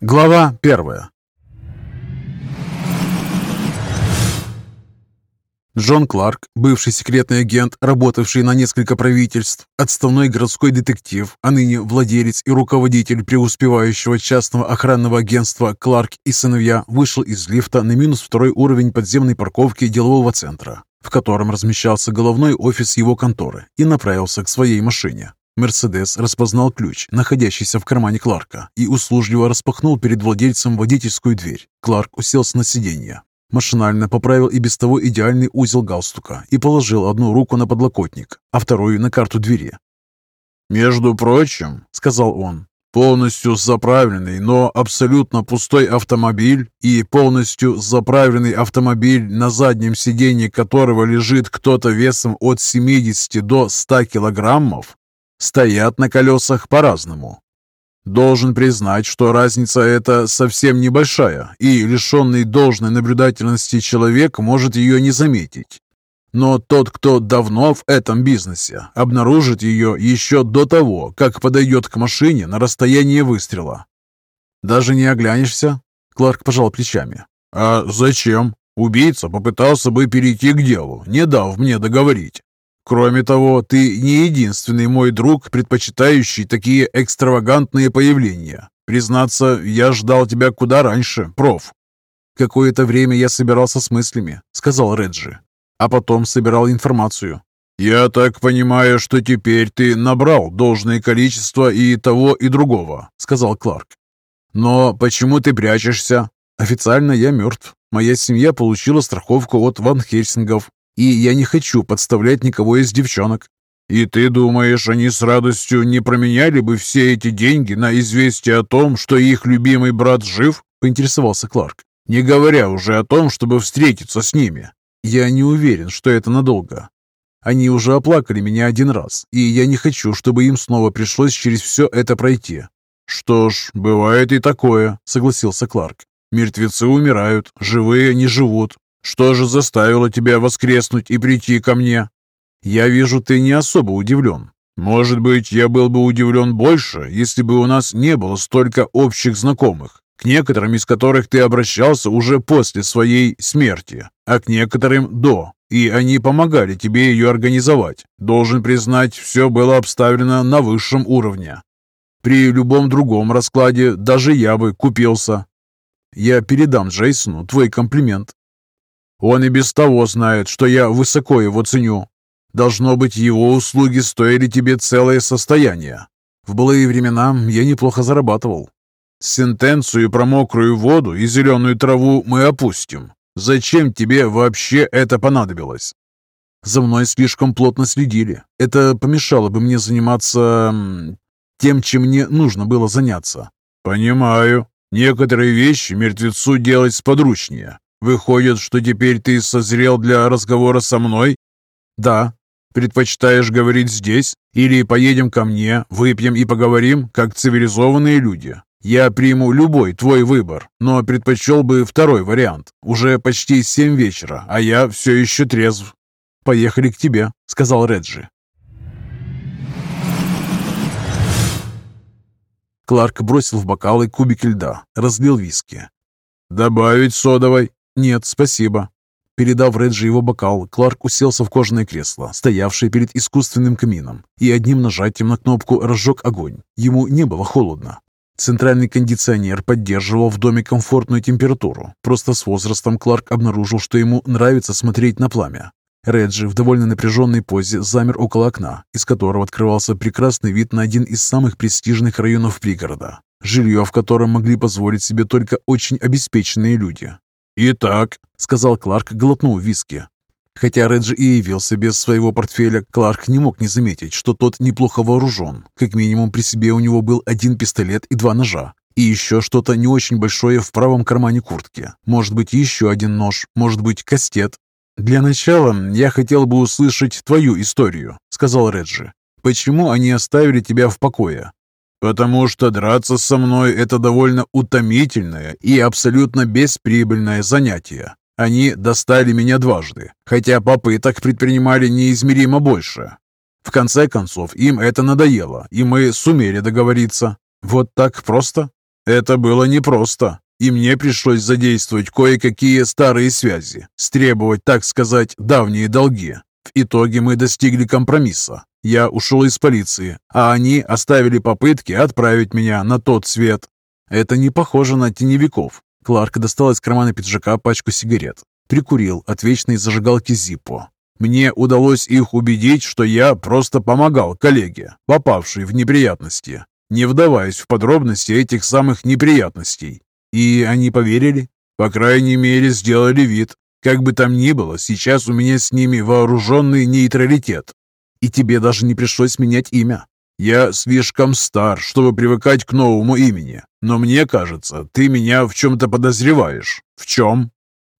Глава первая. Джон Кларк, бывший секретный агент, работавший на несколько правительств, отставной городской детектив, а ныне владелец и руководитель преуспевающего частного охранного агентства «Кларк и сыновья», вышел из лифта на минус второй уровень подземной парковки делового центра, в котором размещался головной офис его конторы, и направился к своей машине. Мерседес распознал ключ, находящийся в кармане Кларка, и услужливо распахнул перед владельцем водительскую дверь. Кларк уселся на сиденье. Машинально поправил и без того идеальный узел галстука и положил одну руку на подлокотник, а вторую на карту двери. «Между прочим», — сказал он, — «полностью заправленный, но абсолютно пустой автомобиль и полностью заправленный автомобиль, на заднем сиденье которого лежит кто-то весом от 70 до 100 килограммов, стоят на колесах по-разному. Должен признать, что разница эта совсем небольшая, и лишенный должной наблюдательности человек может ее не заметить. Но тот, кто давно в этом бизнесе, обнаружит ее еще до того, как подойдет к машине на расстояние выстрела. «Даже не оглянешься?» Кларк пожал плечами. «А зачем? Убийца попытался бы перейти к делу, не дав мне договорить. Кроме того, ты не единственный мой друг, предпочитающий такие экстравагантные появления. Признаться, я ждал тебя куда раньше, проф. Какое-то время я собирался с мыслями, сказал Реджи, а потом собирал информацию. «Я так понимаю, что теперь ты набрал должное количество и того, и другого», — сказал Кларк. «Но почему ты прячешься?» «Официально я мертв. Моя семья получила страховку от Ван Хельсингов, и я не хочу подставлять никого из девчонок». «И ты думаешь, они с радостью не променяли бы все эти деньги на известие о том, что их любимый брат жив?» – поинтересовался Кларк. «Не говоря уже о том, чтобы встретиться с ними». «Я не уверен, что это надолго. Они уже оплакали меня один раз, и я не хочу, чтобы им снова пришлось через все это пройти». «Что ж, бывает и такое», — согласился Кларк. «Мертвецы умирают, живые не живут. Что же заставило тебя воскреснуть и прийти ко мне? Я вижу, ты не особо удивлен. Может быть, я был бы удивлен больше, если бы у нас не было столько общих знакомых, к некоторым из которых ты обращался уже после своей смерти, а к некоторым до, и они помогали тебе ее организовать. Должен признать, все было обставлено на высшем уровне. При любом другом раскладе даже я бы купился. Я передам Джейсону твой комплимент. Он и без того знает, что я высоко его ценю. Должно быть, его услуги стоили тебе целое состояние. В былые времена я неплохо зарабатывал. Сентенцию про мокрую воду и зеленую траву мы опустим. Зачем тебе вообще это понадобилось? За мной слишком плотно следили. Это помешало бы мне заниматься тем, чем мне нужно было заняться. Понимаю. Некоторые вещи мертвецу делать сподручнее. Выходит, что теперь ты созрел для разговора со мной? Да. Предпочитаешь говорить здесь? Или поедем ко мне, выпьем и поговорим, как цивилизованные люди? Я приму любой твой выбор, но предпочел бы второй вариант. Уже почти семь вечера, а я все еще трезв. «Поехали к тебе», — сказал Реджи. Кларк бросил в бокалы кубики льда, разлил виски. «Добавить содовой?» «Нет, спасибо». Передав Реджи его бокал, Кларк уселся в кожаное кресло, стоявшее перед искусственным камином, и одним нажатием на кнопку разжег огонь. Ему не было холодно. Центральный кондиционер поддерживал в доме комфортную температуру. Просто с возрастом Кларк обнаружил, что ему нравится смотреть на пламя. Реджи в довольно напряженной позе замер около окна, из которого открывался прекрасный вид на один из самых престижных районов пригорода. Жилье, в котором могли позволить себе только очень обеспеченные люди. «Итак», — сказал Кларк, глотнув виски. Хотя Реджи и явился без своего портфеля, Кларк не мог не заметить, что тот неплохо вооружен. Как минимум при себе у него был один пистолет и два ножа. И еще что-то не очень большое в правом кармане куртки. Может быть, еще один нож, может быть, кастет. «Для начала я хотел бы услышать твою историю», — сказал Реджи. «Почему они оставили тебя в покое? «Потому что драться со мной – это довольно утомительное и абсолютно бесприбыльное занятие. Они достали меня дважды, хотя попыток предпринимали неизмеримо больше. В конце концов, им это надоело, и мы сумели договориться. Вот так просто. Это было непросто, и мне пришлось задействовать кое-какие старые связи, стребовать, так сказать, давние долги. В итоге мы достигли компромисса. Я ушел из полиции, а они оставили попытки отправить меня на тот свет. Это не похоже на теневиков. Кларк достал из кармана пиджака пачку сигарет. Прикурил от вечной зажигалки Зиппо. Мне удалось их убедить, что я просто помогал коллеге, попавшей в неприятности, не вдаваясь в подробности этих самых неприятностей. И они поверили? По крайней мере, сделали вид. Как бы там ни было, сейчас у меня с ними вооруженный нейтралитет. И тебе даже не пришлось менять имя. Я слишком стар, чтобы привыкать к новому имени. Но мне кажется, ты меня в чем-то подозреваешь. В чем?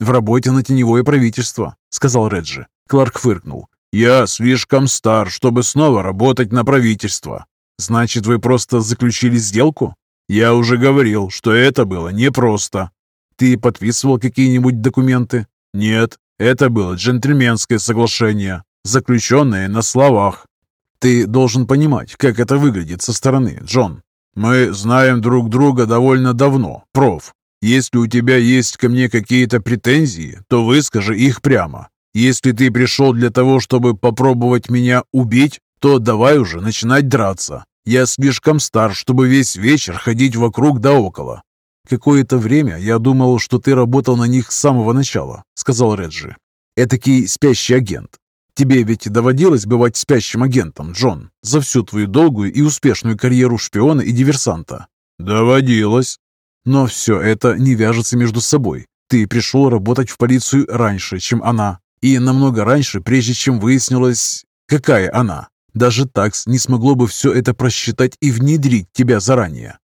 В работе на теневое правительство, сказал Реджи. Кларк фыркнул. Я слишком стар, чтобы снова работать на правительство. Значит, вы просто заключили сделку? Я уже говорил, что это было непросто. Ты подписывал какие-нибудь документы? Нет, это было джентльменское соглашение, заключенное на словах. Ты должен понимать, как это выглядит со стороны, Джон. Мы знаем друг друга довольно давно, проф. Если у тебя есть ко мне какие-то претензии, то выскажи их прямо. Если ты пришел для того, чтобы попробовать меня убить, то давай уже начинать драться. Я слишком стар, чтобы весь вечер ходить вокруг да около. Какое-то время я думал, что ты работал на них с самого начала, сказал Реджи. Этакий спящий агент. Тебе ведь доводилось бывать спящим агентом, Джон, за всю твою долгую и успешную карьеру шпиона и диверсанта. Доводилось. Но все это не вяжется между собой. Ты пришел работать в полицию раньше, чем она. И намного раньше, прежде чем выяснилось, какая она. Даже такс не смогло бы все это просчитать и внедрить тебя заранее.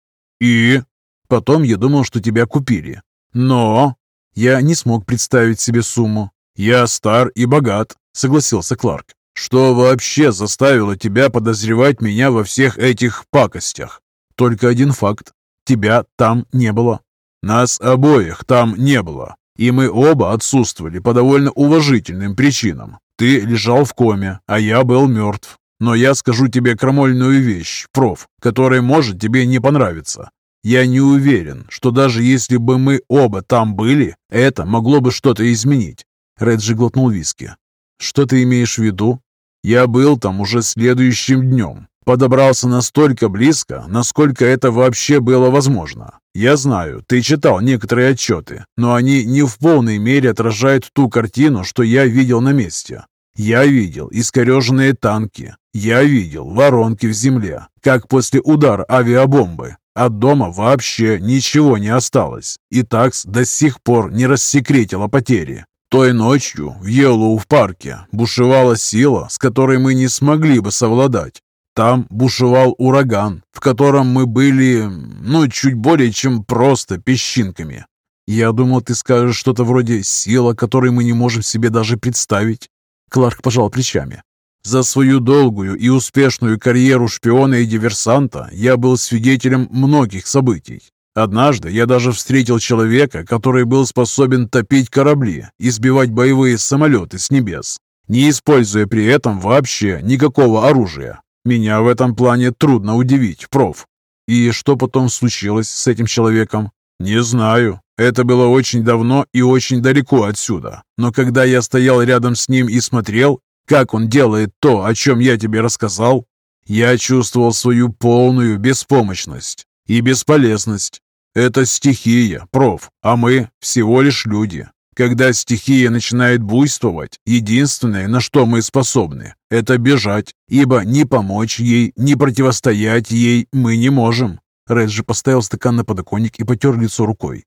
И? Потом я думал, что тебя купили. Но я не смог представить себе сумму. Я стар и богат, согласился Кларк. Что вообще заставило тебя подозревать меня во всех этих пакостях? Только один факт. Тебя там не было. Нас обоих там не было. И мы оба отсутствовали по довольно уважительным причинам. Ты лежал в коме, а я был мертв. Но я скажу тебе крамольную вещь, проф, которая может тебе не понравиться. Я не уверен, что даже если бы мы оба там были, это могло бы что-то изменить. Реджи глотнул виски. Что ты имеешь в виду? Я был там уже следующим днем. Подобрался настолько близко, насколько это вообще было возможно. Я знаю, ты читал некоторые отчеты, но они не в полной мере отражают ту картину, что я видел на месте. Я видел искореженные танки. Я видел воронки в земле, как после удара авиабомбы. От дома вообще ничего не осталось. И такс до сих пор не рассекретила потери. Той ночью в Йеллоу-парке бушевала сила, с которой мы не смогли бы совладать. Там бушевал ураган, в котором мы были, ну, чуть более чем просто песчинками. Я думал, ты скажешь что-то вроде «сила, которой мы не можем себе даже представить». Кларк пожал плечами. За свою долгую и успешную карьеру шпиона и диверсанта я был свидетелем многих событий. Однажды я даже встретил человека, который был способен топить корабли и сбивать боевые самолеты с небес, не используя при этом вообще никакого оружия. Меня в этом плане трудно удивить, проф. И что потом случилось с этим человеком? Не знаю. Это было очень давно и очень далеко отсюда. Но когда я стоял рядом с ним и смотрел, как он делает то, о чем я тебе рассказал, я чувствовал свою полную беспомощность и бесполезность. Это стихия, проф, а мы всего лишь люди. Когда стихия начинает буйствовать, единственное, на что мы способны, это бежать, ибо ни помочь ей, ни противостоять ей мы не можем. Реджи поставил стакан на подоконник и потер лицо рукой.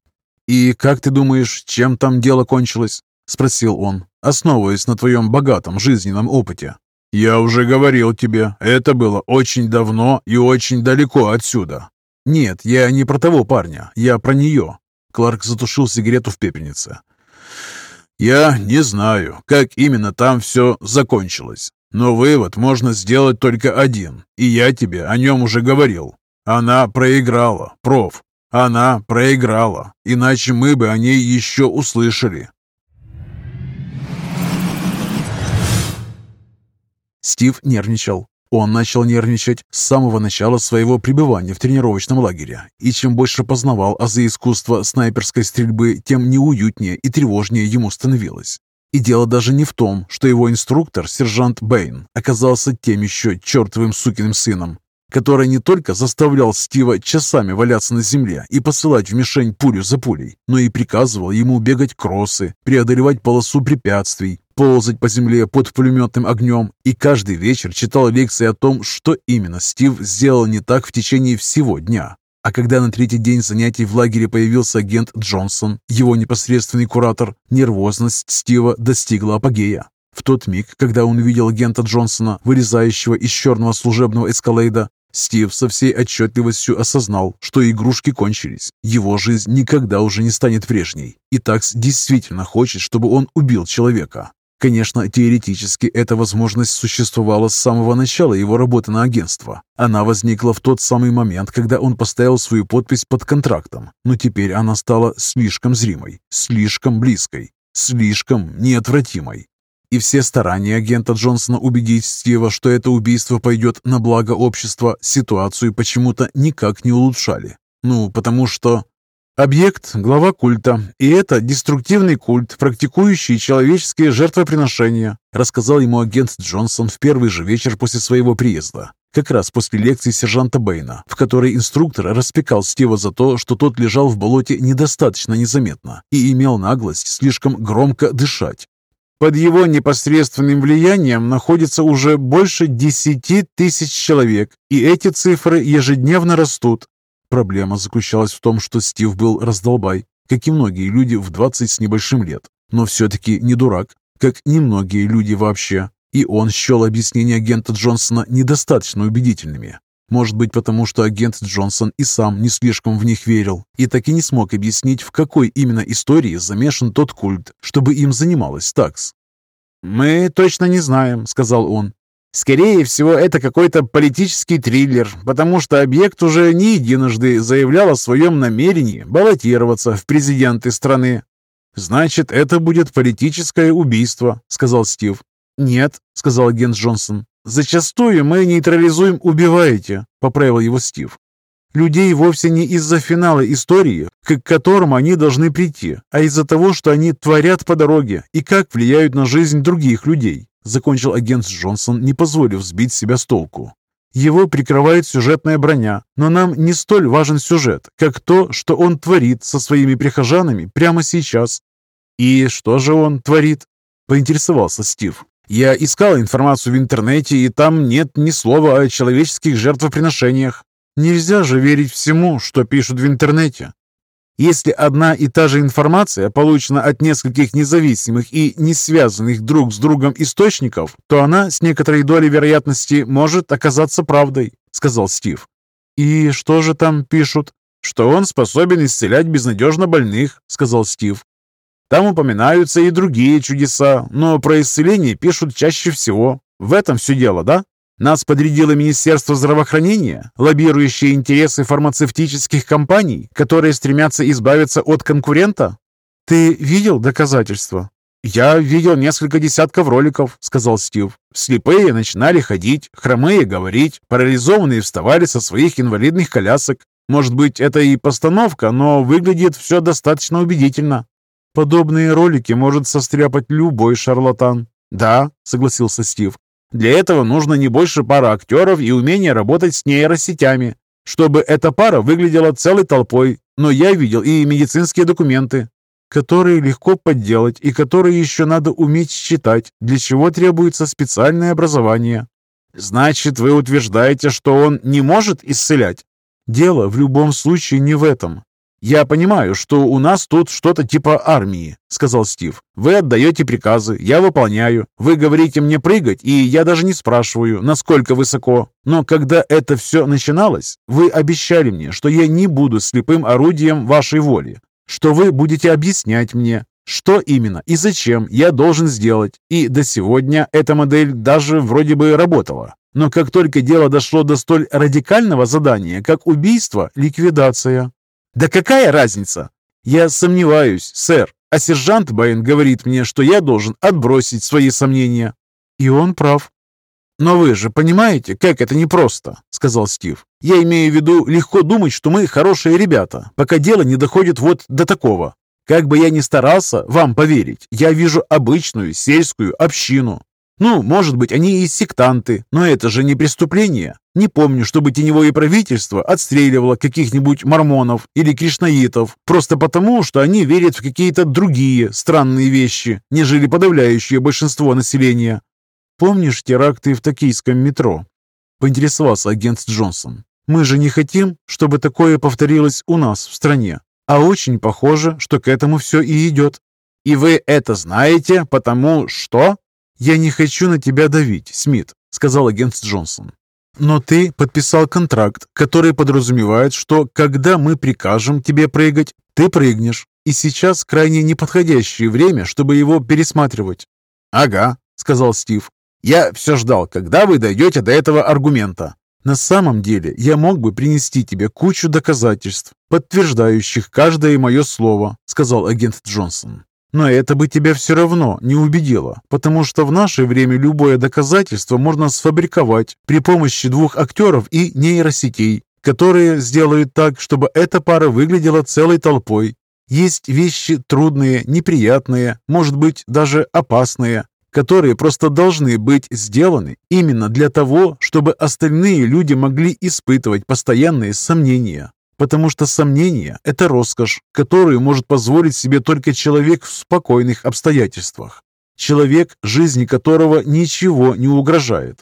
«И как ты думаешь, чем там дело кончилось?» — спросил он, основываясь на твоем богатом жизненном опыте. «Я уже говорил тебе, это было очень давно и очень далеко отсюда». «Нет, я не про того парня, я про нее». Кларк затушил сигарету в пепельнице. «Я не знаю, как именно там все закончилось, но вывод можно сделать только один, и я тебе о нем уже говорил. Она проиграла, проф, она проиграла, иначе мы бы о ней еще услышали. Стив нервничал. Он начал нервничать с самого начала своего пребывания в тренировочном лагере, и чем больше познавал азы искусства снайперской стрельбы, тем неуютнее и тревожнее ему становилось. И дело даже не в том, что его инструктор, сержант Бэйн, оказался тем еще чертовым сукиным сыном, который не только заставлял Стива часами валяться на земле и посылать в мишень пулю за пулей, но и приказывал ему бегать кроссы, преодолевать полосу препятствий, ползать по земле под пулеметным огнем и каждый вечер читал лекции о том, что именно Стив сделал не так в течение всего дня. А когда на третий день занятий в лагере появился агент Джонсон, его непосредственный куратор, нервозность Стива достигла апогея. В тот миг, когда он увидел агента Джонсона, вылезающего из черного служебного эскалейда, Стив со всей отчетливостью осознал, что игрушки кончились. Его жизнь никогда уже не станет прежней. И Такс действительно хочет, чтобы он убил человека. Конечно, теоретически эта возможность существовала с самого начала его работы на агентство. Она возникла в тот самый момент, когда он поставил свою подпись под контрактом. Но теперь она стала слишком зримой, слишком близкой, слишком неотвратимой. И все старания агента Джонсона убедить Стива, что это убийство пойдет на благо общества, ситуацию почему-то никак не улучшали. Ну, потому что Объект – глава культа, и это деструктивный культ, практикующий человеческие жертвоприношения, рассказал ему агент Джонсон в первый же вечер после своего приезда. Как раз после лекции сержанта Бэйна, в которой инструктор распекал Стива за то, что тот лежал в болоте недостаточно незаметно и имел наглость слишком громко дышать. Под его непосредственным влиянием находится уже больше 10 тысяч человек, и эти цифры ежедневно растут. Проблема заключалась в том, что Стив был раздолбай, как и многие люди в 20 с небольшим лет, но все-таки не дурак, как немногие люди вообще. И он счел объяснения агента Джонсона недостаточно убедительными. Может быть, потому что агент Джонсон и сам не слишком в них верил, и так и не смог объяснить, в какой именно истории замешан тот культ, чтобы им занималась такс. «Мы точно не знаем», — сказал он. Скорее всего, это какой-то политический триллер, потому что объект уже не единожды заявлял о своем намерении баллотироваться в президенты страны. «Значит, это будет политическое убийство», — сказал Стив. «Нет», — сказал агент Джонсон. «Зачастую мы нейтрализуем «убиваете», — поправил его Стив. «Людей вовсе не из-за финала истории, к которому они должны прийти, а из-за того, что они творят по дороге и как влияют на жизнь других людей. Закончил агент Джонсон, не позволив сбить себя с толку. Его прикрывает сюжетная броня, но нам не столь важен сюжет, как то, что он творит со своими прихожанами прямо сейчас. «И что же он творит?» – поинтересовался Стив. «Я искал информацию в интернете, и там нет ни слова о человеческих жертвоприношениях. Нельзя же верить всему, что пишут в интернете. Если одна и та же информация получена от нескольких независимых и не связанных друг с другом источников, то она с некоторой долей вероятности может оказаться правдой», — сказал Стив. «И что же там пишут?» «Что он способен исцелять безнадежно больных», — сказал Стив. «Там упоминаются и другие чудеса, но про исцеление пишут чаще всего. В этом все дело, да?» Нас подрядило Министерство здравоохранения, лоббирующее интересы фармацевтических компаний, которые стремятся избавиться от конкурента? Ты видел доказательства? «Я видел несколько десятков роликов», — сказал Стив. «Слепые начинали ходить, хромые говорить, парализованные вставали со своих инвалидных колясок. Может быть, это и постановка, но выглядит все достаточно убедительно». «Подобные ролики может состряпать любой шарлатан». «Да», — согласился Стив. Для этого нужно не больше пары актеров и умение работать с нейросетями, чтобы эта пара выглядела целой толпой. Но я видел и медицинские документы, которые легко подделать и которые еще надо уметь считать, для чего требуется специальное образование. Значит, вы утверждаете, что он не может исцелять? Дело в любом случае не в этом. «Я понимаю, что у нас тут что-то типа армии», — сказал Стив. «Вы отдаете приказы, я выполняю. Вы говорите мне прыгать, и я даже не спрашиваю, насколько высоко. Но когда это все начиналось, вы обещали мне, что я не буду слепым орудием вашей воли, что вы будете объяснять мне, что именно и зачем я должен сделать. И до сегодня эта модель даже вроде бы работала. Но как только дело дошло до столь радикального задания, как убийство, ликвидация, «Да какая разница?» «Я сомневаюсь, сэр, а сержант Бэйн говорит мне, что я должен отбросить свои сомнения». «И он прав». «Но вы же понимаете, как это непросто», — сказал Стив. «Я имею в виду легко думать, что мы хорошие ребята, пока дело не доходит вот до такого. Как бы я ни старался вам поверить, я вижу обычную сельскую общину. Ну, может быть, они и сектанты, но это же не преступление. Не помню, чтобы теневое правительство отстреливало каких-нибудь мормонов или кришнаитов просто потому, что они верят в какие-то другие странные вещи, нежели подавляющее большинство населения. Помнишь теракты в токийском метро? Поинтересовался агент Джонсон. Мы же не хотим, чтобы такое повторилось у нас в стране. А очень похоже, что к этому все и идет. И вы это знаете, потому что... Я не хочу на тебя давить, Смит, сказал агент Джонсон. Но ты подписал контракт, который подразумевает, что когда мы прикажем тебе прыгать, ты прыгнешь. И сейчас крайне неподходящее время, чтобы его пересматривать. «Ага», — сказал Стив. «Я все ждал, когда вы дойдете до этого аргумента. На самом деле я мог бы принести тебе кучу доказательств, подтверждающих каждое мое слово», — сказал агент Джонсон. «Но это бы тебя все равно не убедило, потому что в наше время любое доказательство можно сфабриковать при помощи двух актеров и нейросетей, которые сделают так, чтобы эта пара выглядела целой толпой. Есть вещи трудные, неприятные, может быть, даже опасные, которые просто должны быть сделаны именно для того, чтобы остальные люди могли испытывать постоянные сомнения. Потому что сомнения – это роскошь, которую может позволить себе только человек в спокойных обстоятельствах. Человек, жизни которого ничего не угрожает.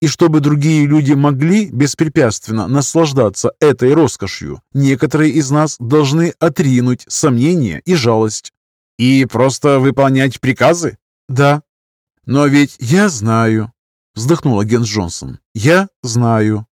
И чтобы другие люди могли беспрепятственно наслаждаться этой роскошью, некоторые из нас должны отринуть сомнения и жалость. И просто выполнять приказы? Да, «Но ведь я знаю», — вздохнул агент Джонсон. «Я знаю».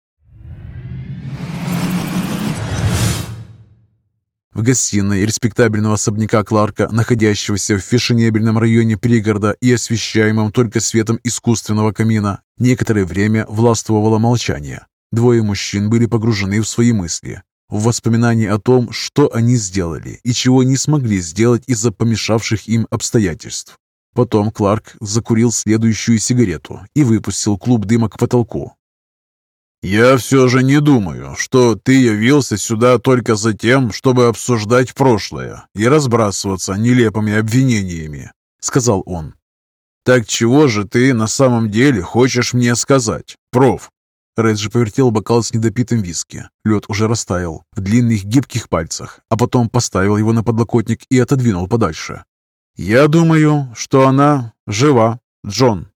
В гостиной респектабельного особняка Кларка, находящегося в фешенебельном районе пригорода и освещаемом только светом искусственного камина, некоторое время властвовало молчание. Двое мужчин были погружены в свои мысли, в воспоминания о том, что они сделали и чего не смогли сделать из-за помешавших им обстоятельств. Потом Кларк закурил следующую сигарету и выпустил клуб дыма к потолку. «Я все же не думаю, что ты явился сюда только за тем, чтобы обсуждать прошлое и разбрасываться нелепыми обвинениями», — сказал он. «Так чего же ты на самом деле хочешь мне сказать, проф?» Реджи повертел бокал с недопитым виски. Лед уже растаял в длинных гибких пальцах, а потом поставил его на подлокотник и отодвинул подальше. «Я думаю, что она жива, Джон»,